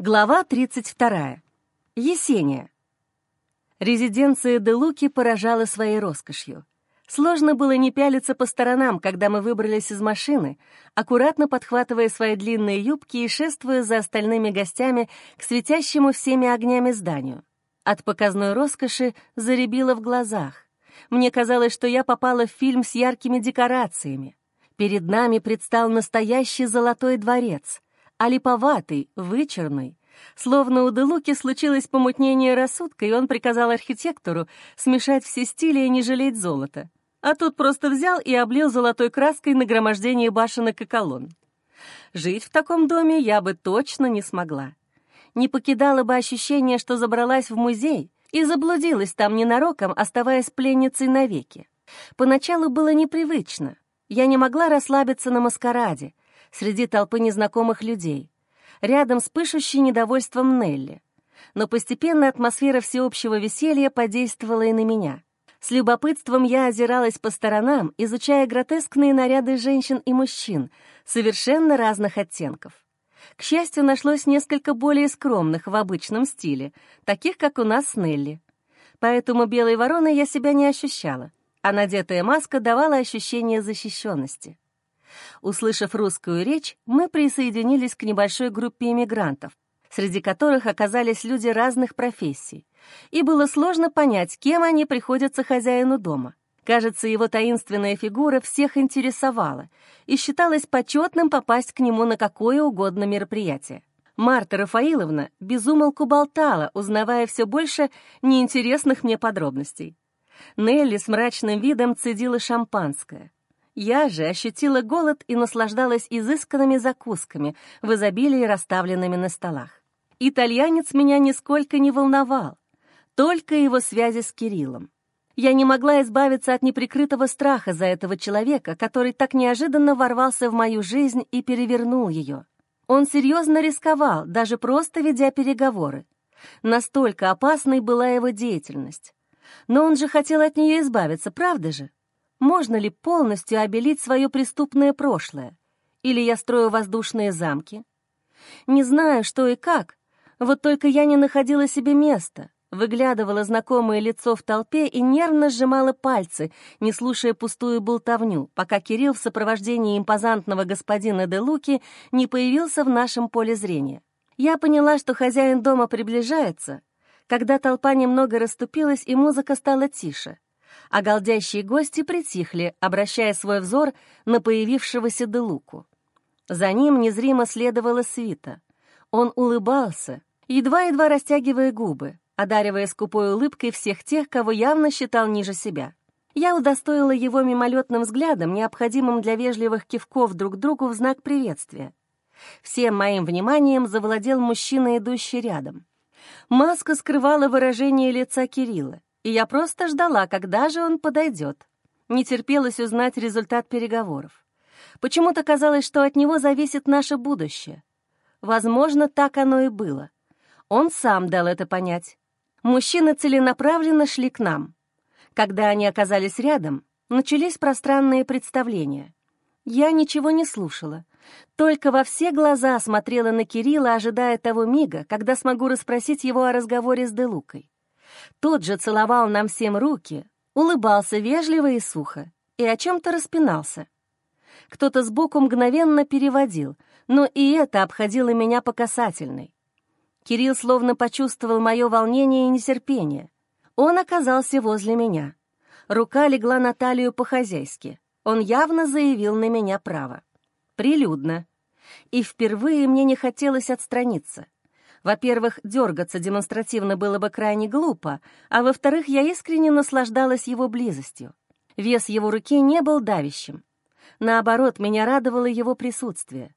Глава 32. Есения. Резиденция де Луки поражала своей роскошью. Сложно было не пялиться по сторонам, когда мы выбрались из машины, аккуратно подхватывая свои длинные юбки и шествуя за остальными гостями к светящему всеми огнями зданию. От показной роскоши заребило в глазах. Мне казалось, что я попала в фильм с яркими декорациями. Перед нами предстал настоящий золотой дворец — а липоватый, вычурный. Словно у Делуки случилось помутнение рассудка, и он приказал архитектору смешать все стили и не жалеть золота. А тут просто взял и облил золотой краской нагромождение башенок и колонн. Жить в таком доме я бы точно не смогла. Не покидало бы ощущение, что забралась в музей и заблудилась там ненароком, оставаясь пленницей навеки. Поначалу было непривычно. Я не могла расслабиться на маскараде, среди толпы незнакомых людей, рядом с пышущей недовольством Нелли. Но постепенно атмосфера всеобщего веселья подействовала и на меня. С любопытством я озиралась по сторонам, изучая гротескные наряды женщин и мужчин, совершенно разных оттенков. К счастью, нашлось несколько более скромных в обычном стиле, таких, как у нас с Нелли. Поэтому белой вороной я себя не ощущала, а надетая маска давала ощущение защищенности. Услышав русскую речь, мы присоединились к небольшой группе иммигрантов, среди которых оказались люди разных профессий, и было сложно понять, кем они приходятся хозяину дома. Кажется, его таинственная фигура всех интересовала, и считалось почетным попасть к нему на какое угодно мероприятие. Марта Рафаиловна безумолку болтала, узнавая все больше неинтересных мне подробностей. Нелли с мрачным видом цедила шампанское. Я же ощутила голод и наслаждалась изысканными закусками в изобилии, расставленными на столах. Итальянец меня нисколько не волновал, только его связи с Кириллом. Я не могла избавиться от неприкрытого страха за этого человека, который так неожиданно ворвался в мою жизнь и перевернул ее. Он серьезно рисковал, даже просто ведя переговоры. Настолько опасной была его деятельность. Но он же хотел от нее избавиться, правда же? Можно ли полностью обелить свое преступное прошлое? Или я строю воздушные замки? Не знаю, что и как, вот только я не находила себе места, выглядывала знакомое лицо в толпе и нервно сжимала пальцы, не слушая пустую болтовню, пока Кирилл в сопровождении импозантного господина де Луки не появился в нашем поле зрения. Я поняла, что хозяин дома приближается, когда толпа немного расступилась и музыка стала тише — а голдящие гости притихли, обращая свой взор на появившегося Делуку. За ним незримо следовала свита. Он улыбался, едва-едва растягивая губы, одаривая скупой улыбкой всех тех, кого явно считал ниже себя. Я удостоила его мимолетным взглядом, необходимым для вежливых кивков друг другу в знак приветствия. Всем моим вниманием завладел мужчина, идущий рядом. Маска скрывала выражение лица Кирилла и я просто ждала, когда же он подойдет. Не терпелось узнать результат переговоров. Почему-то казалось, что от него зависит наше будущее. Возможно, так оно и было. Он сам дал это понять. Мужчины целенаправленно шли к нам. Когда они оказались рядом, начались пространные представления. Я ничего не слушала, только во все глаза смотрела на Кирилла, ожидая того мига, когда смогу расспросить его о разговоре с Делукой. Тот же целовал нам всем руки, улыбался вежливо и сухо и о чем-то распинался. Кто-то сбоку мгновенно переводил, но и это обходило меня по касательной. Кирилл словно почувствовал мое волнение и нетерпение. Он оказался возле меня. Рука легла на талию по-хозяйски. Он явно заявил на меня право. Прилюдно. И впервые мне не хотелось отстраниться — во-первых, дергаться демонстративно было бы крайне глупо, а во-вторых, я искренне наслаждалась его близостью. Вес его руки не был давящим. Наоборот, меня радовало его присутствие.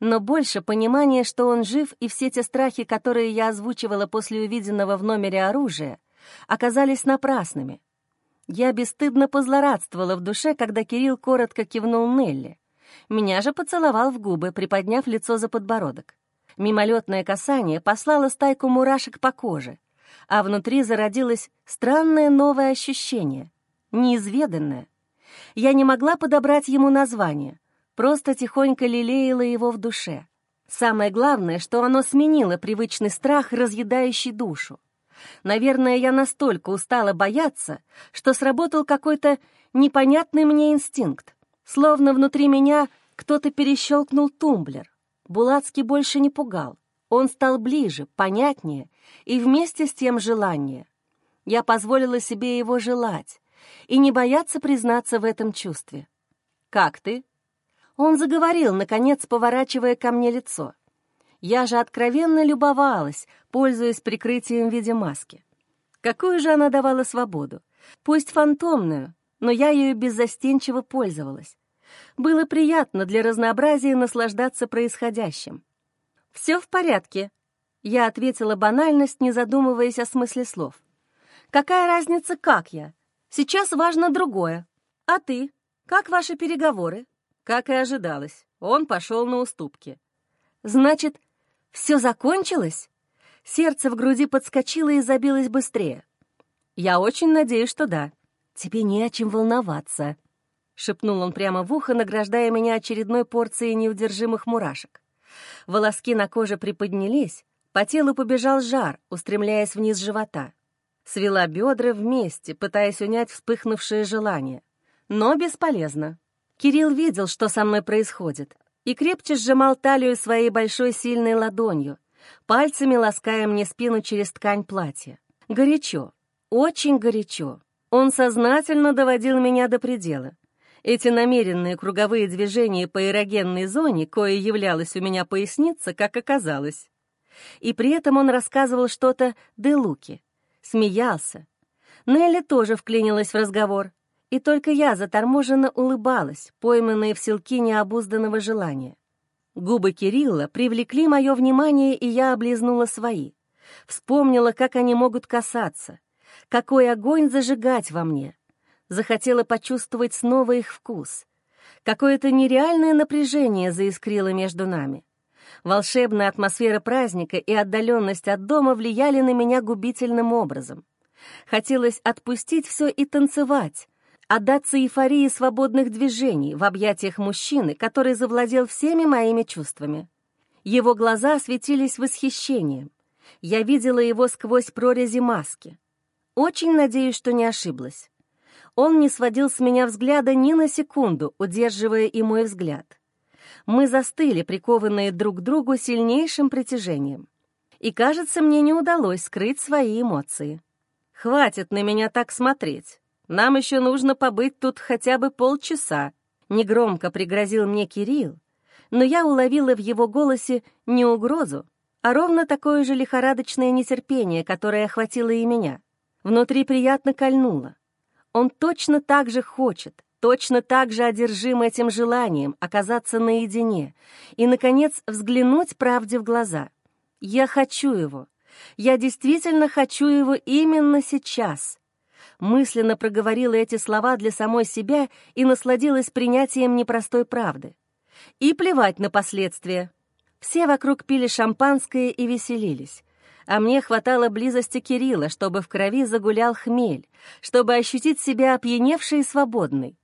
Но больше понимание, что он жив, и все те страхи, которые я озвучивала после увиденного в номере оружия, оказались напрасными. Я бесстыдно позлорадствовала в душе, когда Кирилл коротко кивнул Нелли. Меня же поцеловал в губы, приподняв лицо за подбородок. Мимолетное касание послало стайку мурашек по коже, а внутри зародилось странное новое ощущение, неизведанное. Я не могла подобрать ему название, просто тихонько лелеяла его в душе. Самое главное, что оно сменило привычный страх, разъедающий душу. Наверное, я настолько устала бояться, что сработал какой-то непонятный мне инстинкт. Словно внутри меня кто-то перещелкнул тумблер. Булацкий больше не пугал. Он стал ближе, понятнее и вместе с тем желание. Я позволила себе его желать и не бояться признаться в этом чувстве. «Как ты?» Он заговорил, наконец, поворачивая ко мне лицо. Я же откровенно любовалась, пользуясь прикрытием в виде маски. Какую же она давала свободу? Пусть фантомную, но я ею беззастенчиво пользовалась. Было приятно для разнообразия наслаждаться происходящим. «Все в порядке», — я ответила банальность, не задумываясь о смысле слов. «Какая разница, как я? Сейчас важно другое. А ты? Как ваши переговоры?» Как и ожидалось, он пошел на уступки. «Значит, все закончилось?» Сердце в груди подскочило и забилось быстрее. «Я очень надеюсь, что да. Тебе не о чем волноваться», — шепнул он прямо в ухо, награждая меня очередной порцией неудержимых мурашек. Волоски на коже приподнялись, по телу побежал жар, устремляясь вниз живота. Свела бедра вместе, пытаясь унять вспыхнувшее желание. Но бесполезно. Кирилл видел, что со мной происходит, и крепче сжимал талию своей большой сильной ладонью, пальцами лаская мне спину через ткань платья. Горячо, очень горячо. Он сознательно доводил меня до предела. Эти намеренные круговые движения по эрогенной зоне, кое являлась у меня поясница, как оказалось. И при этом он рассказывал что-то Делуке, смеялся. Нелли тоже вклинилась в разговор, и только я заторможенно улыбалась, пойманная в селки необузданного желания. Губы Кирилла привлекли мое внимание, и я облизнула свои. Вспомнила, как они могут касаться, какой огонь зажигать во мне. Захотела почувствовать снова их вкус. Какое-то нереальное напряжение заискрило между нами. Волшебная атмосфера праздника и отдаленность от дома влияли на меня губительным образом. Хотелось отпустить все и танцевать, отдаться эйфории свободных движений в объятиях мужчины, который завладел всеми моими чувствами. Его глаза светились восхищением. Я видела его сквозь прорези маски. Очень надеюсь, что не ошиблась. Он не сводил с меня взгляда ни на секунду, удерживая и мой взгляд. Мы застыли, прикованные друг к другу сильнейшим притяжением. И, кажется, мне не удалось скрыть свои эмоции. «Хватит на меня так смотреть. Нам еще нужно побыть тут хотя бы полчаса», — негромко пригрозил мне Кирилл, но я уловила в его голосе не угрозу, а ровно такое же лихорадочное нетерпение, которое охватило и меня. Внутри приятно кольнуло. Он точно так же хочет, точно так же одержим этим желанием оказаться наедине и, наконец, взглянуть правде в глаза. Я хочу его. Я действительно хочу его именно сейчас мысленно проговорила эти слова для самой себя и насладилась принятием непростой правды. И плевать на последствия. Все вокруг пили шампанское и веселились. А мне хватало близости Кирилла, чтобы в крови загулял хмель, чтобы ощутить себя опьяневшей и свободной.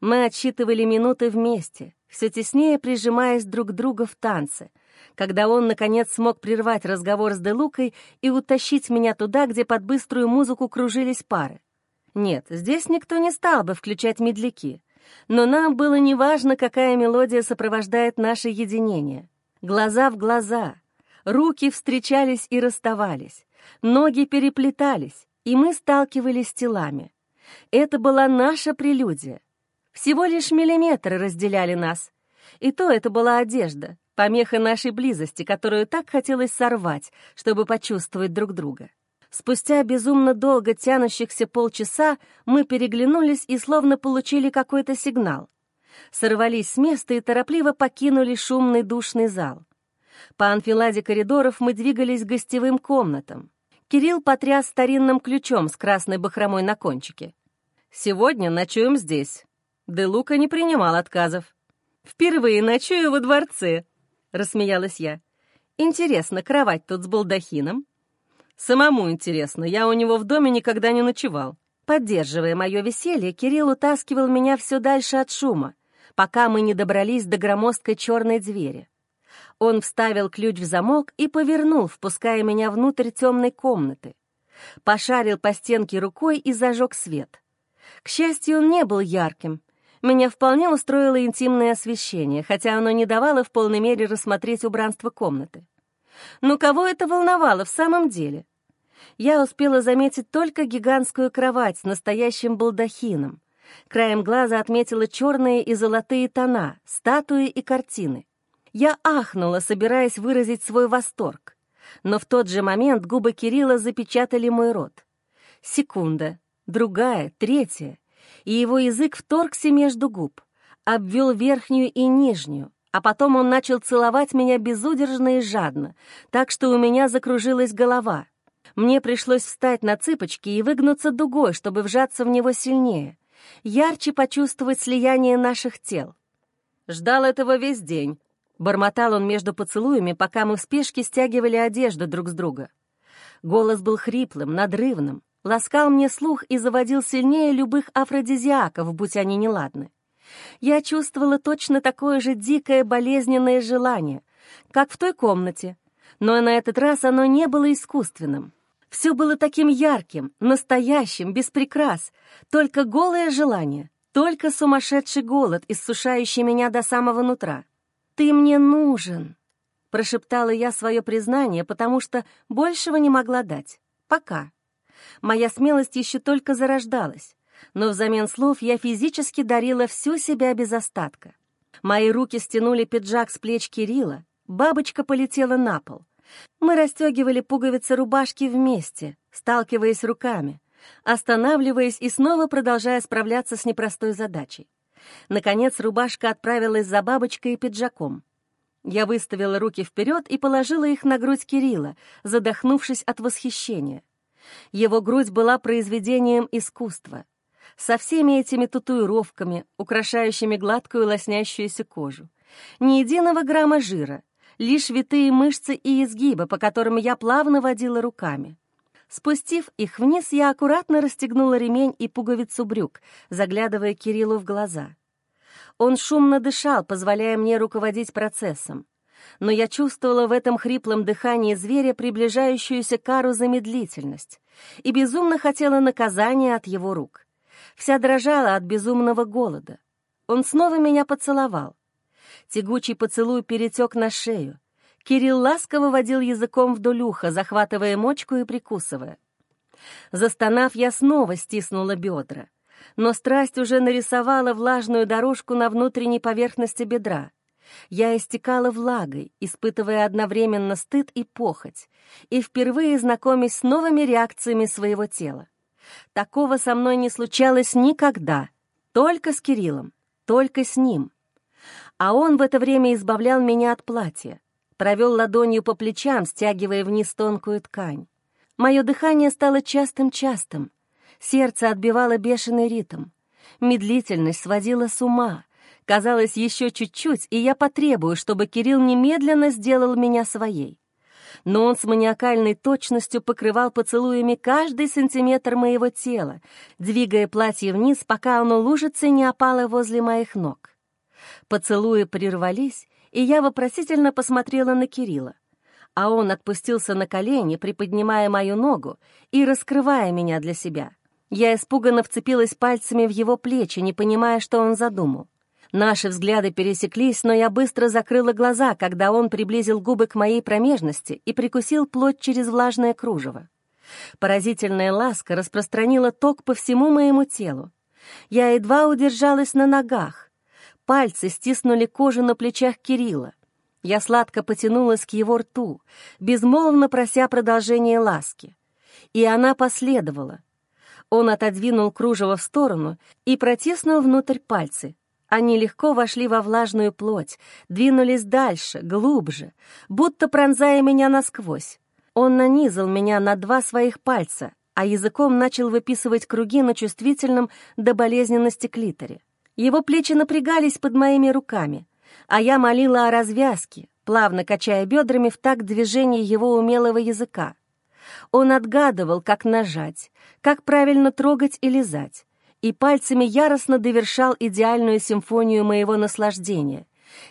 Мы отсчитывали минуты вместе, все теснее прижимаясь друг к другу в танце, когда он, наконец, смог прервать разговор с Делукой и утащить меня туда, где под быструю музыку кружились пары. Нет, здесь никто не стал бы включать медляки, но нам было неважно, какая мелодия сопровождает наше единение. Глаза в глаза, руки встречались и расставались, ноги переплетались, и мы сталкивались телами. Это была наша прелюдия. Всего лишь миллиметры разделяли нас. И то это была одежда, помеха нашей близости, которую так хотелось сорвать, чтобы почувствовать друг друга. Спустя безумно долго тянущихся полчаса мы переглянулись и словно получили какой-то сигнал. Сорвались с места и торопливо покинули шумный душный зал. По анфиладе коридоров мы двигались к гостевым комнатам. Кирилл потряс старинным ключом с красной бахромой на кончике. «Сегодня ночуем здесь». Де Лука не принимал отказов. «Впервые ночую во дворце», — рассмеялась я. «Интересно, кровать тут с балдахином?» «Самому интересно, я у него в доме никогда не ночевал». Поддерживая мое веселье, Кирилл утаскивал меня все дальше от шума, пока мы не добрались до громоздкой черной двери. Он вставил ключ в замок и повернул, впуская меня внутрь темной комнаты. Пошарил по стенке рукой и зажег свет. К счастью, он не был ярким. Меня вполне устроило интимное освещение, хотя оно не давало в полной мере рассмотреть убранство комнаты. Но кого это волновало в самом деле? Я успела заметить только гигантскую кровать с настоящим балдахином. Краем глаза отметила черные и золотые тона, статуи и картины. Я ахнула, собираясь выразить свой восторг. Но в тот же момент губы Кирилла запечатали мой рот. Секунда, другая, третья, и его язык вторгся между губ, обвел верхнюю и нижнюю, а потом он начал целовать меня безудержно и жадно, так что у меня закружилась голова. Мне пришлось встать на цыпочки и выгнуться дугой, чтобы вжаться в него сильнее, ярче почувствовать слияние наших тел. Ждал этого весь день. Бормотал он между поцелуями, пока мы в спешке стягивали одежду друг с друга. Голос был хриплым, надрывным, ласкал мне слух и заводил сильнее любых афродизиаков, будь они неладны. Я чувствовала точно такое же дикое болезненное желание, как в той комнате, но на этот раз оно не было искусственным. Все было таким ярким, настоящим, без прикрас, только голое желание, только сумасшедший голод, иссушающий меня до самого нутра. «Ты мне нужен», — прошептала я свое признание, потому что большего не могла дать. Пока. Моя смелость еще только зарождалась, но взамен слов я физически дарила всю себя без остатка. Мои руки стянули пиджак с плеч Кирилла, бабочка полетела на пол. Мы расстегивали пуговицы рубашки вместе, сталкиваясь руками, останавливаясь и снова продолжая справляться с непростой задачей. Наконец рубашка отправилась за бабочкой и пиджаком. Я выставила руки вперед и положила их на грудь Кирилла, задохнувшись от восхищения. Его грудь была произведением искусства, со всеми этими татуировками, украшающими гладкую лоснящуюся кожу. Ни единого грамма жира, лишь витые мышцы и изгибы, по которым я плавно водила руками. Спустив их вниз, я аккуратно расстегнула ремень и пуговицу брюк, заглядывая Кириллу в глаза. Он шумно дышал, позволяя мне руководить процессом. Но я чувствовала в этом хриплом дыхании зверя приближающуюся кару за и безумно хотела наказания от его рук. Вся дрожала от безумного голода. Он снова меня поцеловал. Тягучий поцелуй перетек на шею. Кирилл ласково водил языком вдоль уха, захватывая мочку и прикусывая. Застонав, я снова стиснула бедра. Но страсть уже нарисовала влажную дорожку на внутренней поверхности бедра. Я истекала влагой, испытывая одновременно стыд и похоть, и впервые знакомясь с новыми реакциями своего тела. Такого со мной не случалось никогда, только с Кириллом, только с ним а он в это время избавлял меня от платья, провел ладонью по плечам, стягивая вниз тонкую ткань. Мое дыхание стало частым-частым, сердце отбивало бешеный ритм, медлительность сводила с ума. Казалось, еще чуть-чуть, и я потребую, чтобы Кирилл немедленно сделал меня своей. Но он с маниакальной точностью покрывал поцелуями каждый сантиметр моего тела, двигая платье вниз, пока оно лужица и не опало возле моих ног. Поцелуи прервались, и я вопросительно посмотрела на Кирилла. А он отпустился на колени, приподнимая мою ногу и раскрывая меня для себя. Я испуганно вцепилась пальцами в его плечи, не понимая, что он задумал. Наши взгляды пересеклись, но я быстро закрыла глаза, когда он приблизил губы к моей промежности и прикусил плоть через влажное кружево. Поразительная ласка распространила ток по всему моему телу. Я едва удержалась на ногах, Пальцы стиснули кожу на плечах Кирилла. Я сладко потянулась к его рту, безмолвно прося продолжения ласки. И она последовала. Он отодвинул кружево в сторону и протиснул внутрь пальцы. Они легко вошли во влажную плоть, двинулись дальше, глубже, будто пронзая меня насквозь. Он нанизал меня на два своих пальца, а языком начал выписывать круги на чувствительном до болезненности клиторе. Его плечи напрягались под моими руками, а я молила о развязке, плавно качая бедрами в такт движения его умелого языка. Он отгадывал, как нажать, как правильно трогать и лизать, и пальцами яростно довершал идеальную симфонию моего наслаждения,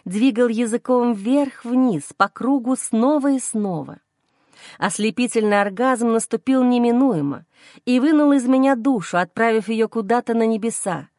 двигал языком вверх-вниз, по кругу снова и снова. Ослепительный оргазм наступил неминуемо и вынул из меня душу, отправив ее куда-то на небеса,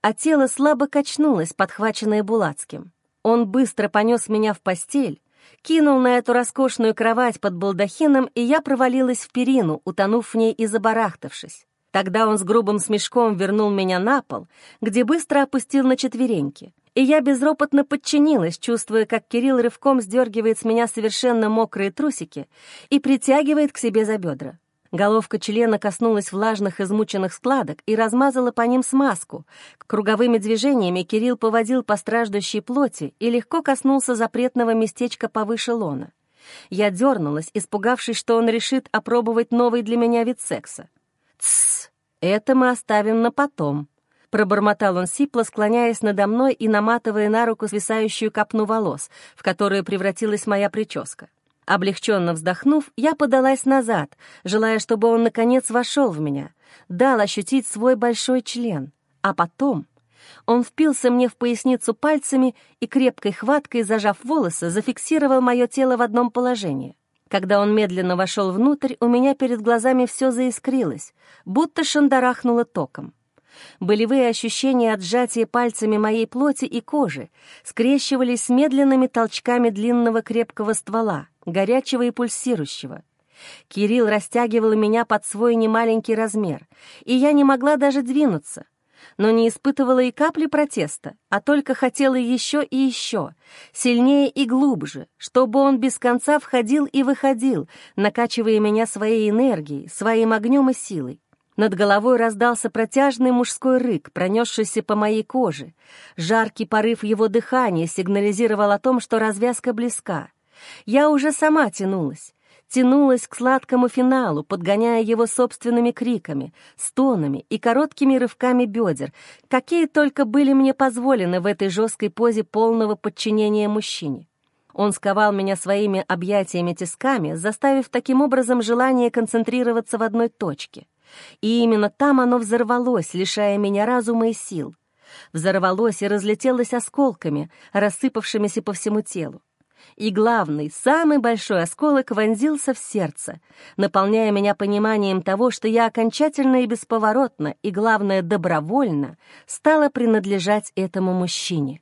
а тело слабо качнулось, подхваченное Булацким. Он быстро понес меня в постель, кинул на эту роскошную кровать под балдахином, и я провалилась в перину, утонув в ней и забарахтавшись. Тогда он с грубым смешком вернул меня на пол, где быстро опустил на четвереньки. И я безропотно подчинилась, чувствуя, как Кирилл рывком сдергивает с меня совершенно мокрые трусики и притягивает к себе за бедра. Головка члена коснулась влажных измученных складок и размазала по ним смазку. Круговыми движениями Кирилл поводил по страждущей плоти и легко коснулся запретного местечка повыше лона. Я дернулась, испугавшись, что он решит опробовать новый для меня вид секса. «Тссс, это мы оставим на потом», — пробормотал он сипло, склоняясь надо мной и наматывая на руку свисающую копну волос, в которую превратилась моя прическа. Облегченно вздохнув, я подалась назад, желая, чтобы он, наконец, вошел в меня, дал ощутить свой большой член. А потом он впился мне в поясницу пальцами и крепкой хваткой, зажав волосы, зафиксировал мое тело в одном положении. Когда он медленно вошел внутрь, у меня перед глазами все заискрилось, будто шандарахнуло током. Болевые ощущения от сжатия пальцами моей плоти и кожи скрещивались с медленными толчками длинного крепкого ствола, горячего и пульсирующего. Кирилл растягивал меня под свой немаленький размер, и я не могла даже двинуться, но не испытывала и капли протеста, а только хотела еще и еще, сильнее и глубже, чтобы он без конца входил и выходил, накачивая меня своей энергией, своим огнем и силой. Над головой раздался протяжный мужской рык, пронесшийся по моей коже. Жаркий порыв его дыхания сигнализировал о том, что развязка близка. Я уже сама тянулась, тянулась к сладкому финалу, подгоняя его собственными криками, стонами и короткими рывками бедер, какие только были мне позволены в этой жесткой позе полного подчинения мужчине. Он сковал меня своими объятиями-тисками, заставив таким образом желание концентрироваться в одной точке — и именно там оно взорвалось, лишая меня разума и сил. Взорвалось и разлетелось осколками, рассыпавшимися по всему телу. И главный, самый большой осколок вонзился в сердце, наполняя меня пониманием того, что я окончательно и бесповоротно, и, главное, добровольно, стала принадлежать этому мужчине.